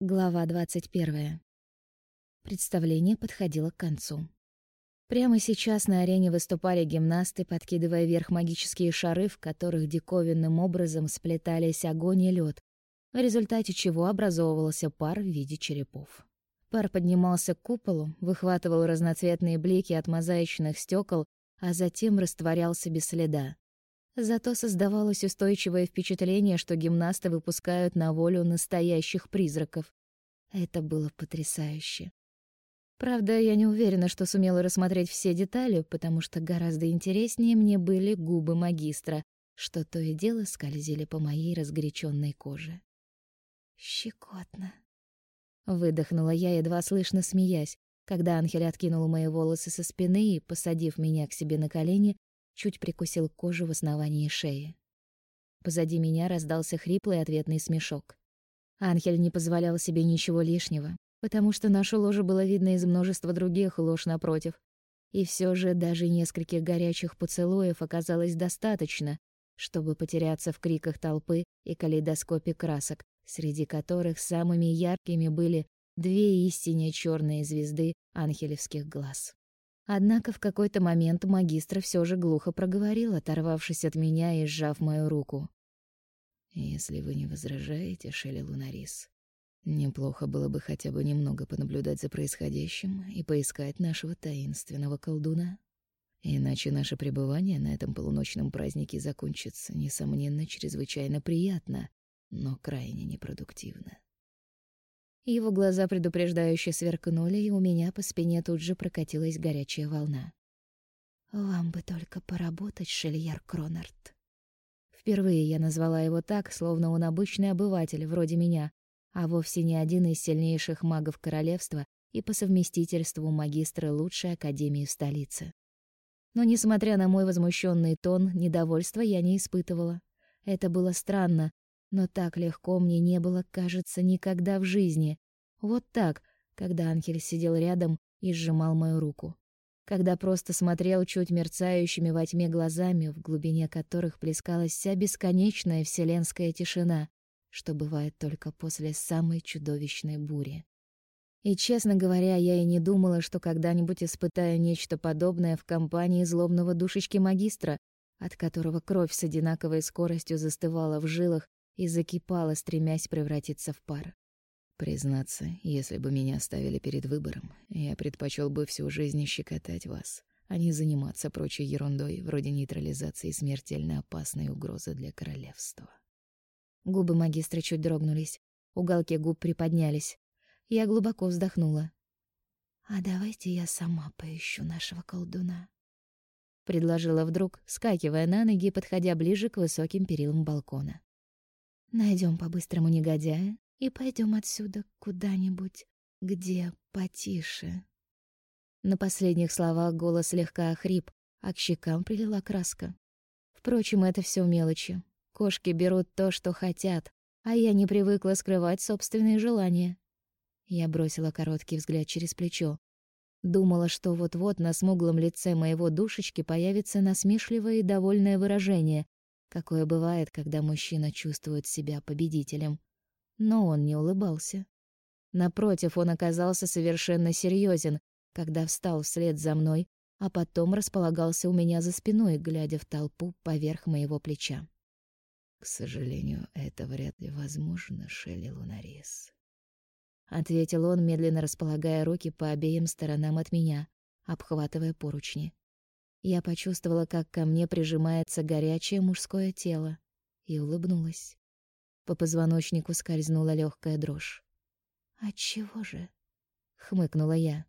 Глава 21. Представление подходило к концу. Прямо сейчас на арене выступали гимнасты, подкидывая вверх магические шары, в которых диковинным образом сплетались огонь и лед, в результате чего образовывался пар в виде черепов. Пар поднимался к куполу, выхватывал разноцветные блики от мозаичных стекол, а затем растворялся без следа. Зато создавалось устойчивое впечатление, что гимнасты выпускают на волю настоящих призраков. Это было потрясающе. Правда, я не уверена, что сумела рассмотреть все детали, потому что гораздо интереснее мне были губы магистра, что то и дело скользили по моей разгоряченной коже. «Щекотно», — выдохнула я, едва слышно смеясь, когда Анхель откинул мои волосы со спины и, посадив меня к себе на колени, чуть прикусил кожу в основании шеи. Позади меня раздался хриплый ответный смешок. Анхель не позволял себе ничего лишнего, потому что нашу ложу было видно из множества других лож напротив. И все же даже нескольких горячих поцелуев оказалось достаточно, чтобы потеряться в криках толпы и калейдоскопе красок, среди которых самыми яркими были две истинно черные звезды анхелевских глаз. Однако в какой-то момент магистр все же глухо проговорил, оторвавшись от меня и сжав мою руку. «Если вы не возражаете, Шелли Лунарис, неплохо было бы хотя бы немного понаблюдать за происходящим и поискать нашего таинственного колдуна. Иначе наше пребывание на этом полуночном празднике закончится, несомненно, чрезвычайно приятно, но крайне непродуктивно». Его глаза предупреждающе сверкнули, и у меня по спине тут же прокатилась горячая волна. «Вам бы только поработать, Шельяр Кронард». Впервые я назвала его так, словно он обычный обыватель, вроде меня, а вовсе не один из сильнейших магов королевства и по совместительству магистра лучшей академии в столице. Но, несмотря на мой возмущенный тон, недовольства я не испытывала. Это было странно, но так легко мне не было, кажется, никогда в жизни. Вот так, когда Анхель сидел рядом и сжимал мою руку. Когда просто смотрел чуть мерцающими во тьме глазами, в глубине которых плескалась вся бесконечная вселенская тишина, что бывает только после самой чудовищной бури. И, честно говоря, я и не думала, что когда-нибудь испытаю нечто подобное в компании злобного душечки-магистра, от которого кровь с одинаковой скоростью застывала в жилах и закипала, стремясь превратиться в пар. Признаться, если бы меня оставили перед выбором, я предпочел бы всю жизнь щекотать вас, а не заниматься прочей ерундой, вроде нейтрализации смертельно опасной угрозы для королевства. Губы магистра чуть дрогнулись, уголки губ приподнялись. Я глубоко вздохнула. «А давайте я сама поищу нашего колдуна», — предложила вдруг, скакивая на ноги и подходя ближе к высоким перилам балкона. Найдем по-быстрому негодяя и пойдем отсюда куда-нибудь, где потише. На последних словах голос слегка охрип, а к щекам прилила краска. Впрочем, это все мелочи. Кошки берут то, что хотят, а я не привыкла скрывать собственные желания. Я бросила короткий взгляд через плечо. Думала, что вот-вот на смуглом лице моего душечки появится насмешливое и довольное выражение, какое бывает, когда мужчина чувствует себя победителем. Но он не улыбался. Напротив, он оказался совершенно серьезен, когда встал вслед за мной, а потом располагался у меня за спиной, глядя в толпу поверх моего плеча. «К сожалению, это вряд ли возможно, Шелли Лунарис», — ответил он, медленно располагая руки по обеим сторонам от меня, обхватывая поручни. Я почувствовала, как ко мне прижимается горячее мужское тело, и улыбнулась. По позвоночнику скользнула легкая дрожь. «Отчего же?» — хмыкнула я.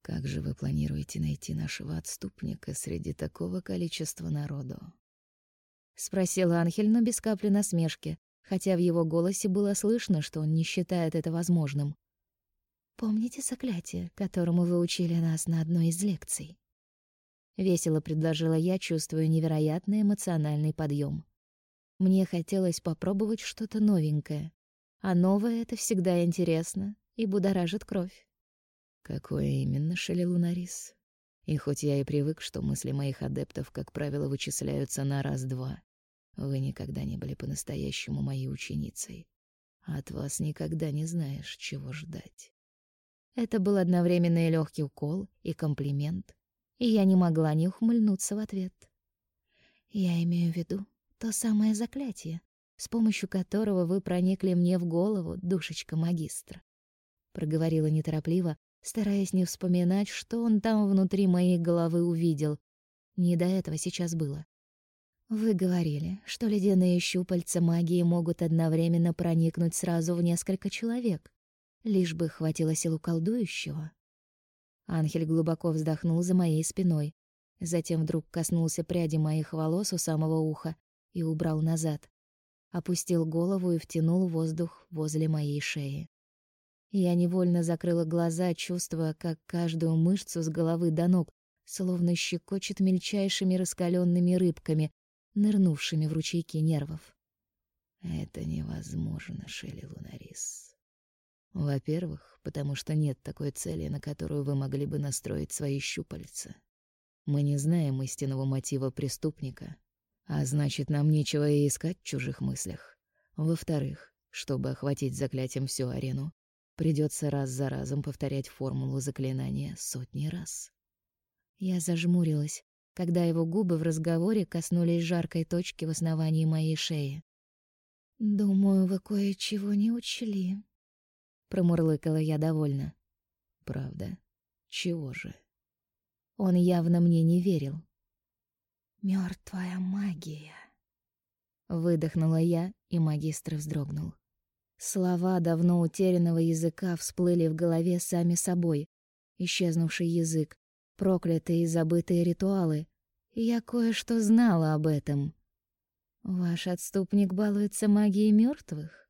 «Как же вы планируете найти нашего отступника среди такого количества народу?» — спросил Анхель, но без капли насмешки, хотя в его голосе было слышно, что он не считает это возможным. «Помните заклятие, которому вы учили нас на одной из лекций?» Весело предложила я, чувствуя невероятный эмоциональный подъем. Мне хотелось попробовать что-то новенькое, а новое это всегда интересно и будоражит кровь. Какое именно, Шелелунарис? И хоть я и привык, что мысли моих адептов, как правило, вычисляются на раз-два, вы никогда не были по-настоящему моей ученицей. От вас никогда не знаешь, чего ждать. Это был одновременно и легкий укол, и комплимент, и я не могла не ухмыльнуться в ответ. Я имею в виду то самое заклятие, с помощью которого вы проникли мне в голову, душечка магистра. Проговорила неторопливо, стараясь не вспоминать, что он там внутри моей головы увидел. Не до этого сейчас было. Вы говорили, что ледяные щупальца магии могут одновременно проникнуть сразу в несколько человек, лишь бы хватило силу колдующего. Анхель глубоко вздохнул за моей спиной, затем вдруг коснулся пряди моих волос у самого уха и убрал назад. Опустил голову и втянул воздух возле моей шеи. Я невольно закрыла глаза, чувствуя, как каждую мышцу с головы до ног словно щекочет мельчайшими раскаленными рыбками, нырнувшими в ручейки нервов. Это невозможно, Шелли Лунарис. Во-первых, потому что нет такой цели, на которую вы могли бы настроить свои щупальца. Мы не знаем истинного мотива преступника, а значит, нам нечего и искать в чужих мыслях. Во-вторых, чтобы охватить заклятием всю арену, придется раз за разом повторять формулу заклинания сотни раз. Я зажмурилась, когда его губы в разговоре коснулись жаркой точки в основании моей шеи. «Думаю, вы кое-чего не учли», — промурлыкала я довольно. «Правда? Чего же?» Он явно мне не верил. Мертвая магия. Выдохнула я, и магистр вздрогнул. Слова давно утерянного языка всплыли в голове сами собой. Исчезнувший язык, проклятые и забытые ритуалы. Я кое-что знала об этом. Ваш отступник балуется магией мертвых,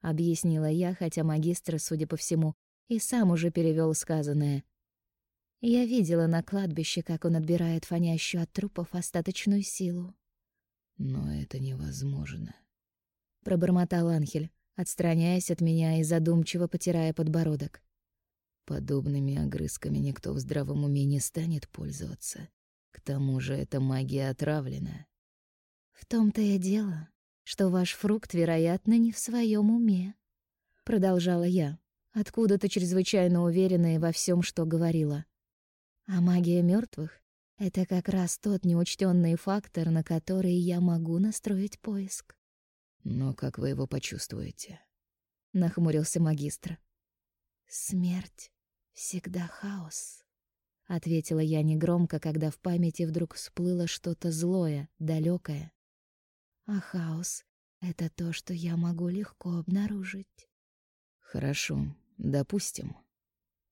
объяснила я, хотя магистр, судя по всему, и сам уже перевел сказанное. Я видела на кладбище, как он отбирает фонящую от трупов остаточную силу. Но это невозможно, пробормотал Анхель, отстраняясь от меня и задумчиво потирая подбородок. Подобными огрызками никто в здравом уме не станет пользоваться. К тому же эта магия отравлена. В том-то и дело, что ваш фрукт, вероятно, не в своем уме, продолжала я, откуда-то чрезвычайно уверенная во всем, что говорила. А магия мертвых — это как раз тот неучтенный фактор, на который я могу настроить поиск. «Но как вы его почувствуете?» — нахмурился магистр. «Смерть всегда хаос», — ответила я негромко, когда в памяти вдруг всплыло что-то злое, далекое. «А хаос — это то, что я могу легко обнаружить». «Хорошо, допустим»,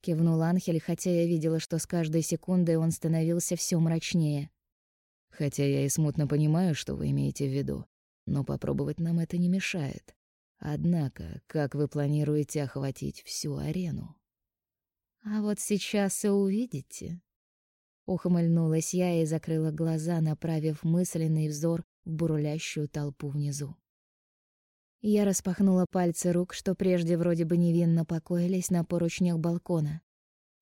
кивнул Анхель, хотя я видела, что с каждой секундой он становился все мрачнее. Хотя я и смутно понимаю, что вы имеете в виду, но попробовать нам это не мешает. Однако, как вы планируете охватить всю арену? А вот сейчас и увидите. Ухмыльнулась я и закрыла глаза, направив мысленный взор в бурлящую толпу внизу. Я распахнула пальцы рук, что прежде вроде бы невинно покоились на поручнях балкона.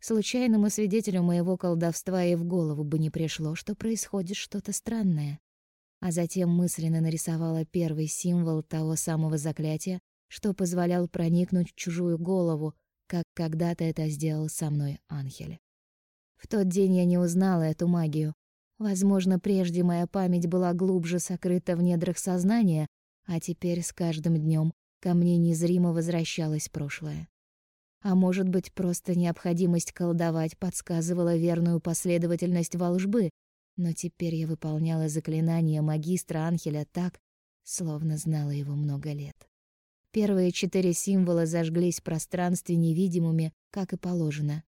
Случайному свидетелю моего колдовства и в голову бы не пришло, что происходит что-то странное. А затем мысленно нарисовала первый символ того самого заклятия, что позволял проникнуть в чужую голову, как когда-то это сделал со мной Анхель. В тот день я не узнала эту магию. Возможно, прежде моя память была глубже сокрыта в недрах сознания, а теперь с каждым днем ко мне незримо возвращалось прошлое. А может быть, просто необходимость колдовать подсказывала верную последовательность волжбы, но теперь я выполняла заклинание магистра Анхеля так, словно знала его много лет. Первые четыре символа зажглись в пространстве невидимыми, как и положено.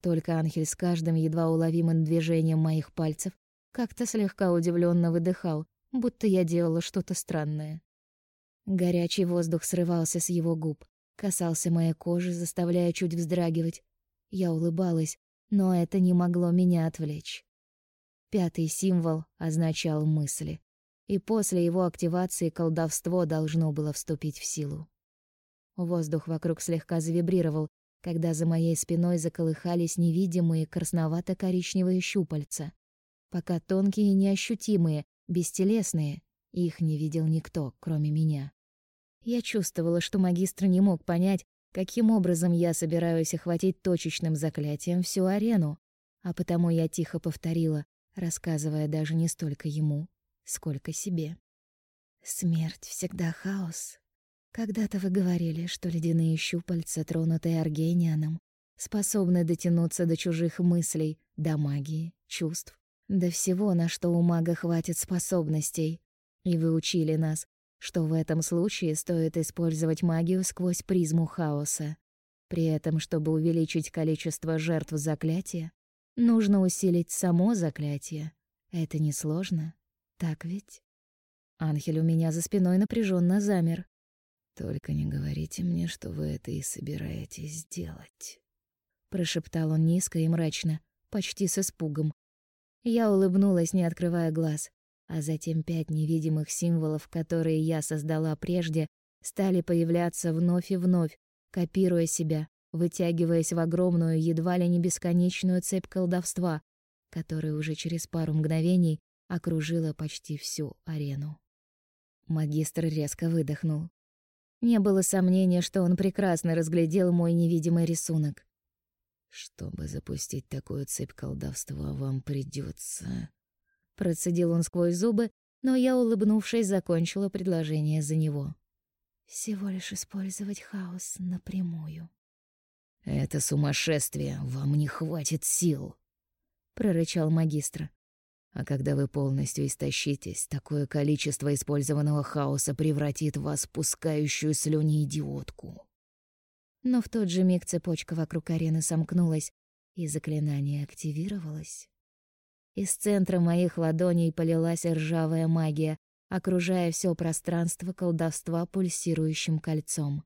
Только Анхель с каждым едва уловимым движением моих пальцев как-то слегка удивленно выдыхал, будто я делала что-то странное. Горячий воздух срывался с его губ, касался моей кожи, заставляя чуть вздрагивать. Я улыбалась, но это не могло меня отвлечь. Пятый символ означал мысли, и после его активации колдовство должно было вступить в силу. Воздух вокруг слегка завибрировал, когда за моей спиной заколыхались невидимые красновато-коричневые щупальца, пока тонкие неощутимые, бестелесные, их не видел никто, кроме меня. Я чувствовала, что магистр не мог понять, каким образом я собираюсь охватить точечным заклятием всю арену, а потому я тихо повторила, рассказывая даже не столько ему, сколько себе. Смерть всегда хаос. Когда-то вы говорили, что ледяные щупальца, тронутые Аргенианом, способны дотянуться до чужих мыслей, до магии, чувств, до всего, на что у мага хватит способностей. И вы учили нас, что в этом случае стоит использовать магию сквозь призму хаоса. При этом, чтобы увеличить количество жертв заклятия, нужно усилить само заклятие. Это несложно, так ведь? Анхель у меня за спиной напряженно замер. Только не говорите мне, что вы это и собираетесь сделать, прошептал он низко и мрачно, почти с испугом. Я улыбнулась, не открывая глаз а затем пять невидимых символов, которые я создала прежде, стали появляться вновь и вновь, копируя себя, вытягиваясь в огромную, едва ли не бесконечную цепь колдовства, которая уже через пару мгновений окружила почти всю арену. Магистр резко выдохнул. Не было сомнения, что он прекрасно разглядел мой невидимый рисунок. Чтобы запустить такую цепь колдовства, вам придется Процедил он сквозь зубы, но я, улыбнувшись, закончила предложение за него. Всего лишь использовать хаос напрямую. Это сумасшествие, вам не хватит сил, прорычал магистр. А когда вы полностью истощитесь, такое количество использованного хаоса превратит вас в пускающую слюни идиотку. Но в тот же миг цепочка вокруг арены сомкнулась, и заклинание активировалось. Из центра моих ладоней полилась ржавая магия, окружая все пространство колдовства пульсирующим кольцом.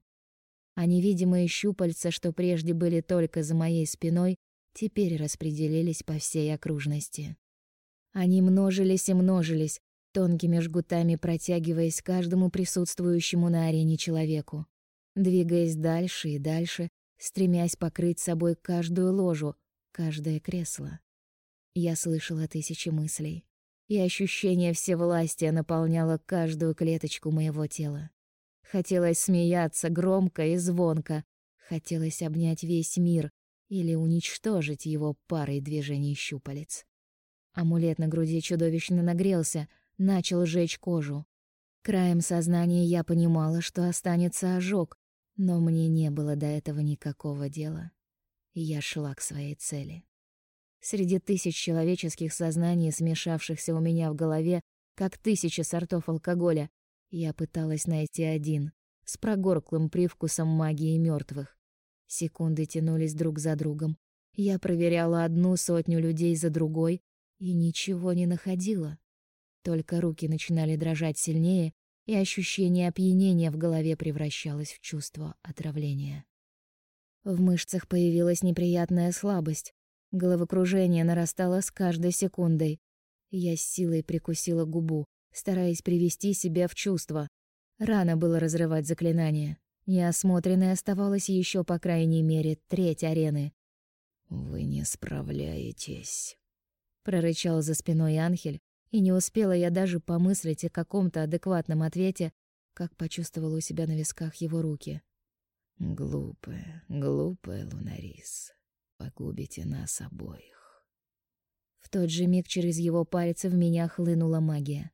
А невидимые щупальца, что прежде были только за моей спиной, теперь распределились по всей окружности. Они множились и множились, тонкими жгутами протягиваясь каждому присутствующему на арене человеку, двигаясь дальше и дальше, стремясь покрыть собой каждую ложу, каждое кресло. Я слышала тысячи мыслей, и ощущение всевластия наполняло каждую клеточку моего тела. Хотелось смеяться громко и звонко, хотелось обнять весь мир или уничтожить его парой движений щупалец. Амулет на груди чудовищно нагрелся, начал жечь кожу. Краем сознания я понимала, что останется ожог, но мне не было до этого никакого дела. Я шла к своей цели. Среди тысяч человеческих сознаний, смешавшихся у меня в голове, как тысячи сортов алкоголя, я пыталась найти один, с прогорклым привкусом магии мертвых. Секунды тянулись друг за другом. Я проверяла одну сотню людей за другой и ничего не находила. Только руки начинали дрожать сильнее, и ощущение опьянения в голове превращалось в чувство отравления. В мышцах появилась неприятная слабость, Головокружение нарастало с каждой секундой. Я с силой прикусила губу, стараясь привести себя в чувство. Рано было разрывать заклинание. Неосмотренной оставалось еще по крайней мере треть арены. «Вы не справляетесь», — прорычал за спиной Анхель, и не успела я даже помыслить о каком-то адекватном ответе, как почувствовала у себя на висках его руки. «Глупая, глупая Лунарис погубите нас обоих. В тот же миг через его пальцы в меня хлынула магия.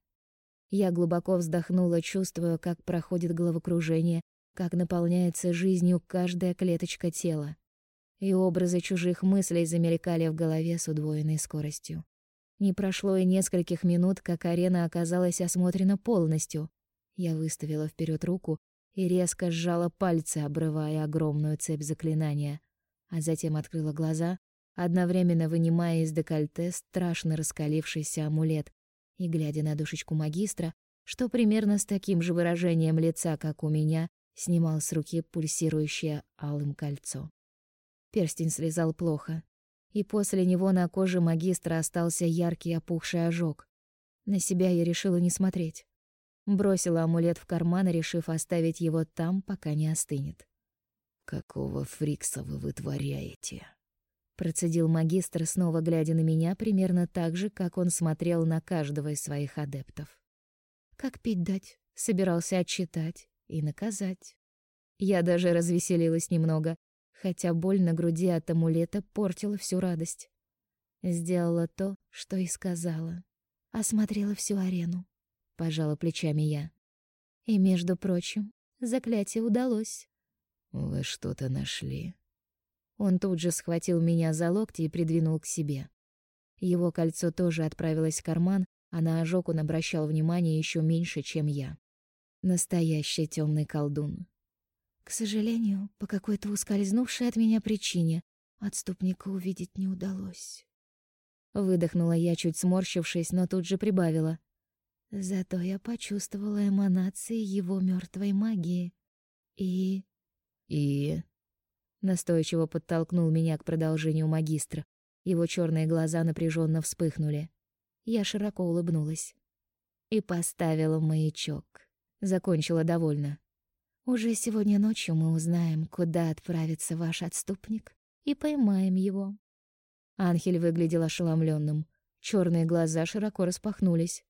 Я глубоко вздохнула, чувствуя, как проходит головокружение, как наполняется жизнью каждая клеточка тела. И образы чужих мыслей замелькали в голове с удвоенной скоростью. Не прошло и нескольких минут, как арена оказалась осмотрена полностью. Я выставила вперед руку и резко сжала пальцы, обрывая огромную цепь заклинания а затем открыла глаза, одновременно вынимая из декольте страшно раскалившийся амулет и глядя на душечку магистра, что примерно с таким же выражением лица, как у меня, снимал с руки пульсирующее алым кольцо. Перстень слезал плохо, и после него на коже магистра остался яркий опухший ожог. На себя я решила не смотреть. Бросила амулет в карман, решив оставить его там, пока не остынет. «Какого фрикса вы вытворяете?» Процедил магистр, снова глядя на меня, примерно так же, как он смотрел на каждого из своих адептов. Как пить дать? Собирался отчитать. и наказать. Я даже развеселилась немного, хотя боль на груди от амулета портила всю радость. Сделала то, что и сказала. Осмотрела всю арену. Пожала плечами я. И, между прочим, заклятие удалось. «Вы что-то нашли?» Он тут же схватил меня за локти и придвинул к себе. Его кольцо тоже отправилось в карман, а на ожог он обращал внимание еще меньше, чем я. Настоящий темный колдун. К сожалению, по какой-то ускользнувшей от меня причине отступника увидеть не удалось. Выдохнула я, чуть сморщившись, но тут же прибавила. Зато я почувствовала эманации его мертвой магии. И... И... Настойчиво подтолкнул меня к продолжению магистра. Его черные глаза напряженно вспыхнули. Я широко улыбнулась. И поставила маячок. Закончила довольно. Уже сегодня ночью мы узнаем, куда отправится ваш отступник, и поймаем его. Анхель выглядел ошеломленным. Черные глаза широко распахнулись.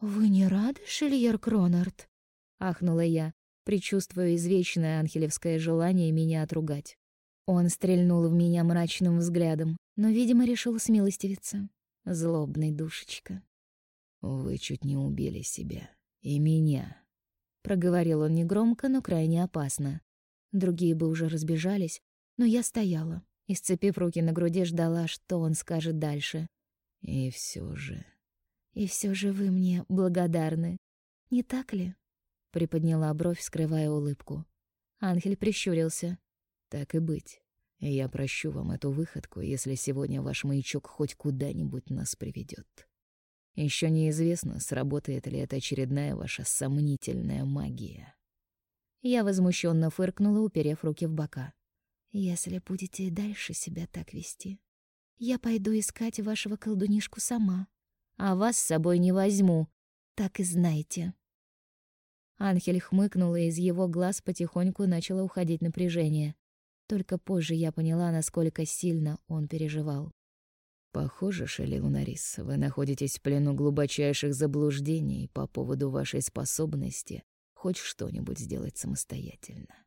«Вы не рады, Шельер Кронард?» — ахнула я, предчувствуя извечное анхелевское желание меня отругать. Он стрельнул в меня мрачным взглядом, но, видимо, решил смилостивиться. Злобный душечка. «Вы чуть не убили себя. И меня», — проговорил он негромко, но крайне опасно. Другие бы уже разбежались, но я стояла, и, сцепив руки на груди, ждала, что он скажет дальше. И все же... И все же вы мне благодарны, не так ли? Приподняла бровь, скрывая улыбку. Ангель прищурился. Так и быть. Я прощу вам эту выходку, если сегодня ваш маячок хоть куда-нибудь нас приведет. Еще неизвестно, сработает ли эта очередная ваша сомнительная магия. Я возмущенно фыркнула, уперев руки в бока. Если будете дальше себя так вести, я пойду искать вашего колдунишку сама, а вас с собой не возьму, так и знайте. Анхель хмыкнул, и из его глаз потихоньку начало уходить напряжение. Только позже я поняла, насколько сильно он переживал. Похоже, Шелли Лунарис, вы находитесь в плену глубочайших заблуждений по поводу вашей способности хоть что-нибудь сделать самостоятельно.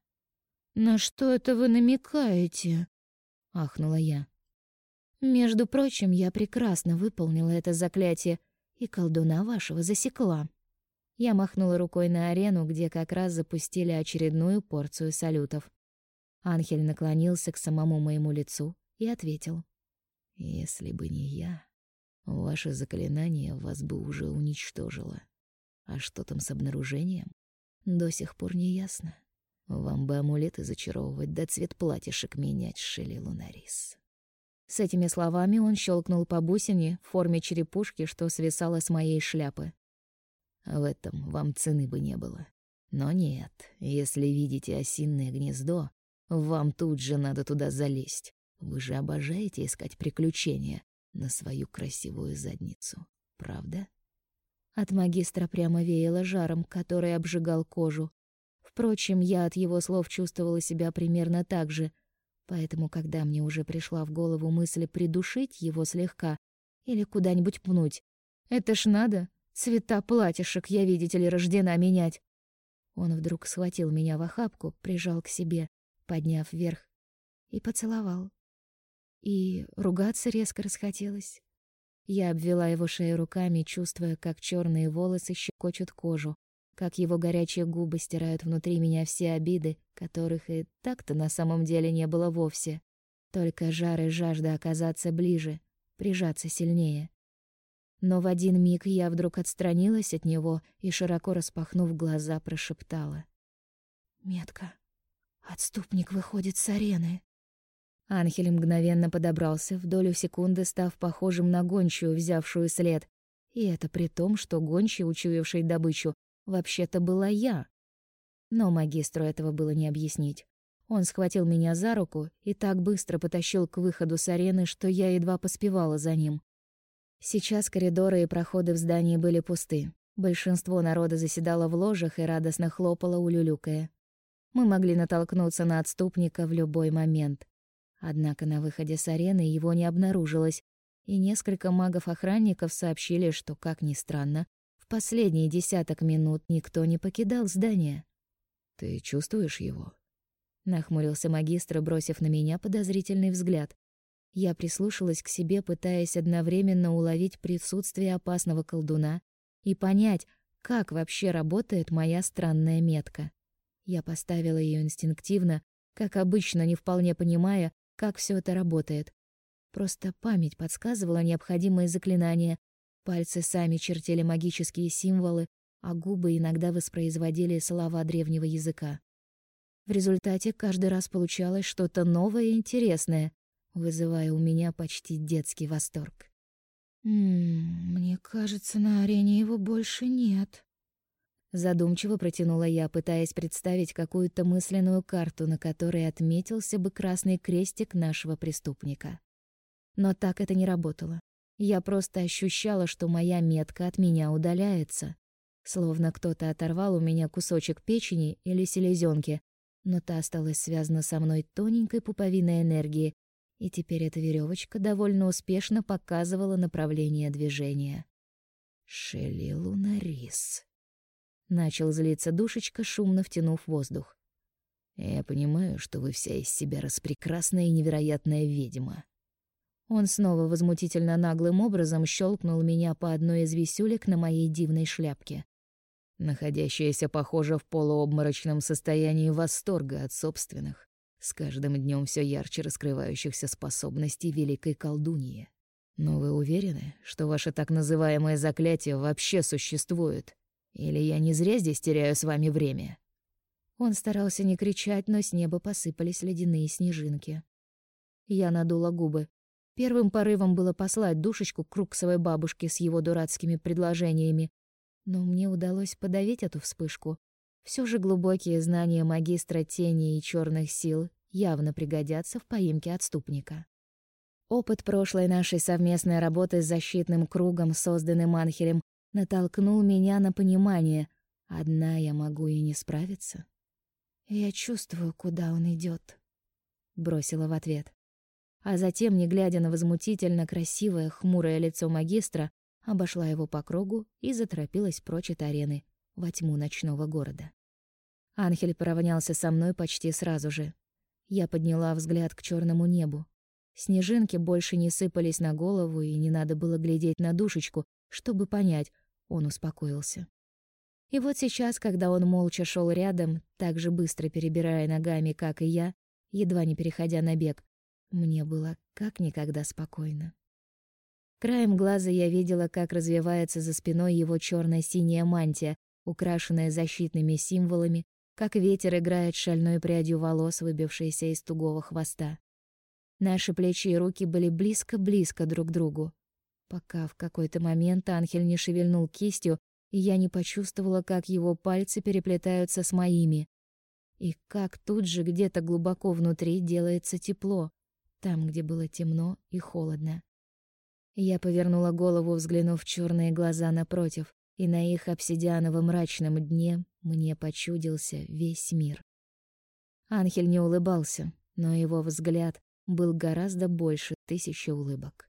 «На что это вы намекаете?» — ахнула я. «Между прочим, я прекрасно выполнила это заклятие, и колдуна вашего засекла». Я махнула рукой на арену, где как раз запустили очередную порцию салютов. Анхель наклонился к самому моему лицу и ответил. «Если бы не я, ваше заклинание вас бы уже уничтожило. А что там с обнаружением? До сих пор не ясно. Вам бы амулеты зачаровывать, да цвет платьишек менять, Шелли Лунарис. С этими словами он щелкнул по бусине в форме черепушки, что свисала с моей шляпы. В этом вам цены бы не было. Но нет, если видите осинное гнездо, вам тут же надо туда залезть. Вы же обожаете искать приключения на свою красивую задницу, правда? От магистра прямо веяло жаром, который обжигал кожу. Впрочем, я от его слов чувствовала себя примерно так же, поэтому, когда мне уже пришла в голову мысль придушить его слегка или куда-нибудь пнуть, это ж надо, цвета платьишек я, видите ли, рождена менять. Он вдруг схватил меня в охапку, прижал к себе, подняв вверх, и поцеловал. И ругаться резко расхотелось. Я обвела его шею руками, чувствуя, как черные волосы щекочут кожу, как его горячие губы стирают внутри меня все обиды, которых и так-то на самом деле не было вовсе. Только жар и жажда оказаться ближе, прижаться сильнее. Но в один миг я вдруг отстранилась от него и, широко распахнув глаза, прошептала. «Метка, отступник выходит с арены». Анхель мгновенно подобрался, в долю секунды став похожим на гончую, взявшую след. И это при том, что гончий, учуявший добычу, Вообще-то была я. Но магистру этого было не объяснить. Он схватил меня за руку и так быстро потащил к выходу с арены, что я едва поспевала за ним. Сейчас коридоры и проходы в здании были пусты. Большинство народа заседало в ложах и радостно хлопало, улюлюкая. Мы могли натолкнуться на отступника в любой момент. Однако на выходе с арены его не обнаружилось, и несколько магов-охранников сообщили, что, как ни странно, последние десяток минут никто не покидал здание. Ты чувствуешь его? Нахмурился магистр, бросив на меня подозрительный взгляд. Я прислушалась к себе, пытаясь одновременно уловить присутствие опасного колдуна и понять, как вообще работает моя странная метка. Я поставила ее инстинктивно, как обычно, не вполне понимая, как все это работает. Просто память подсказывала необходимые заклинания, пальцы сами чертили магические символы, а губы иногда воспроизводили слова древнего языка. В результате каждый раз получалось что-то новое и интересное, вызывая у меня почти детский восторг. «М мне кажется, на арене его больше нет», Задумчиво протянула я, пытаясь представить какую-то мысленную карту, на которой отметился бы красный крестик нашего преступника. Но так это не работало. Я просто ощущала, что моя метка от меня удаляется, словно кто-то оторвал у меня кусочек печени или селезенки, но та осталась связана со мной тоненькой пуповиной энергии, и теперь эта веревочка довольно успешно показывала направление движения. Шелли Лунарис. Начал злиться душечка, шумно втянув воздух. Я понимаю, что вы вся из себя распрекрасная и невероятная ведьма. Он снова возмутительно наглым образом щелкнул меня по одной из висюлек на моей дивной шляпке. Находящаяся, похоже, в полуобморочном состоянии восторга от собственных, с каждым днем все ярче раскрывающихся способностей великой колдуньи. Но вы уверены, что ваше так называемое заклятие вообще существует? Или я не зря здесь теряю с вами время?» Он старался не кричать, но с неба посыпались ледяные снежинки. Я надула губы. Первым порывом было послать душечку к Круксовой бабушке с его дурацкими предложениями, но мне удалось подавить эту вспышку. Все же глубокие знания магистра тени и черных сил явно пригодятся в поимке отступника. Опыт прошлой нашей совместной работы с защитным кругом, созданным Анхелем, натолкнул меня на понимание. Одна я могу и не справиться. Я чувствую, куда он идет, бросила в ответ. А затем, не глядя на возмутительно красивое хмурое лицо магистра, обошла его по кругу и заторопилась прочь от арены, во тьму ночного города. Анхель поравнялся со мной почти сразу же. Я подняла взгляд к черному небу. Снежинки больше не сыпались на голову, и не надо было глядеть на душечку, чтобы понять, он успокоился. И вот сейчас, когда он молча шел рядом, так же быстро перебирая ногами, как и я, едва не переходя на бег, мне было как никогда спокойно. Краем глаза я видела, как развивается за спиной его черно синяя мантия, украшенная защитными символами, как ветер играет шальной прядью волос, выбившейся из тугого хвоста. Наши плечи и руки были близко-близко друг к другу пока в какой-то момент Анхель не шевельнул кистью, и я не почувствовала, как его пальцы переплетаются с моими. И как тут же где-то глубоко внутри делается тепло, там, где было темно и холодно. Я повернула голову, взглянув в черные глаза напротив, и на их обсидиановом мрачном дне мне почудился весь мир. Анхель не улыбался, но его взгляд был гораздо больше тысячи улыбок.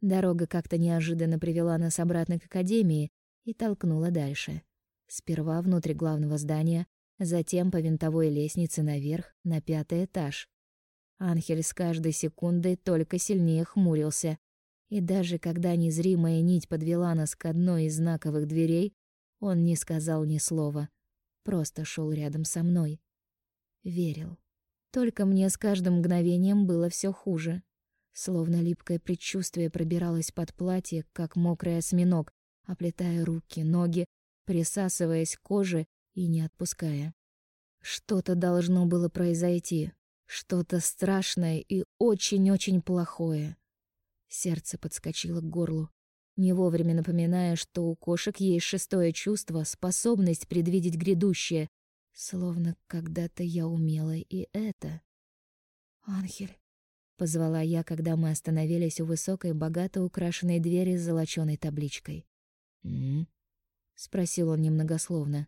Дорога как-то неожиданно привела нас обратно к академии и толкнула дальше. Сперва внутрь главного здания, затем по винтовой лестнице наверх, на пятый этаж. Анхель с каждой секундой только сильнее хмурился, и даже когда незримая нить подвела нас к одной из знаковых дверей, он не сказал ни слова, просто шел рядом со мной. Верил. Только мне с каждым мгновением было все хуже. Словно липкое предчувствие пробиралось под платье, как мокрый осьминог, оплетая руки, ноги, присасываясь к коже и не отпуская. Что-то должно было произойти, что-то страшное и очень-очень плохое. Сердце подскочило к горлу, не вовремя напоминая, что у кошек есть шестое чувство, способность предвидеть грядущее, словно когда-то я умела и это. Анхель, позвала я, когда мы остановились у высокой, богато украшенной двери с золочёной табличкой. «М?», спросил он немногословно.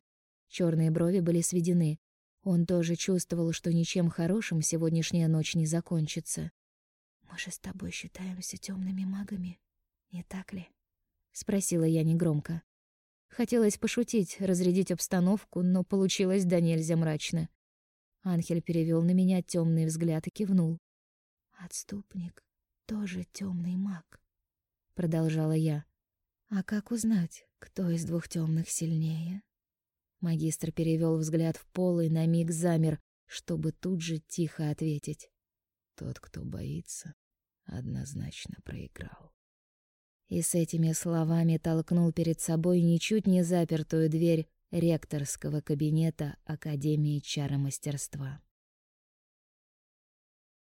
Черные брови были сведены. Он тоже чувствовал, что ничем хорошим сегодняшняя ночь не закончится. Мы же с тобой считаемся темными магами, не так ли? спросила я негромко. Хотелось пошутить, разрядить обстановку, но получилось до нельзя мрачно. Анхель перевел на меня темный взгляд и кивнул. «Отступник тоже темный маг», — продолжала я. «А как узнать, кто из двух темных сильнее?» Магистр перевел взгляд в пол и на миг замер, чтобы тут же тихо ответить. «Тот, кто боится, однозначно проиграл». И с этими словами толкнул перед собой ничуть не запертую дверь ректорского кабинета Академии чаромастерства.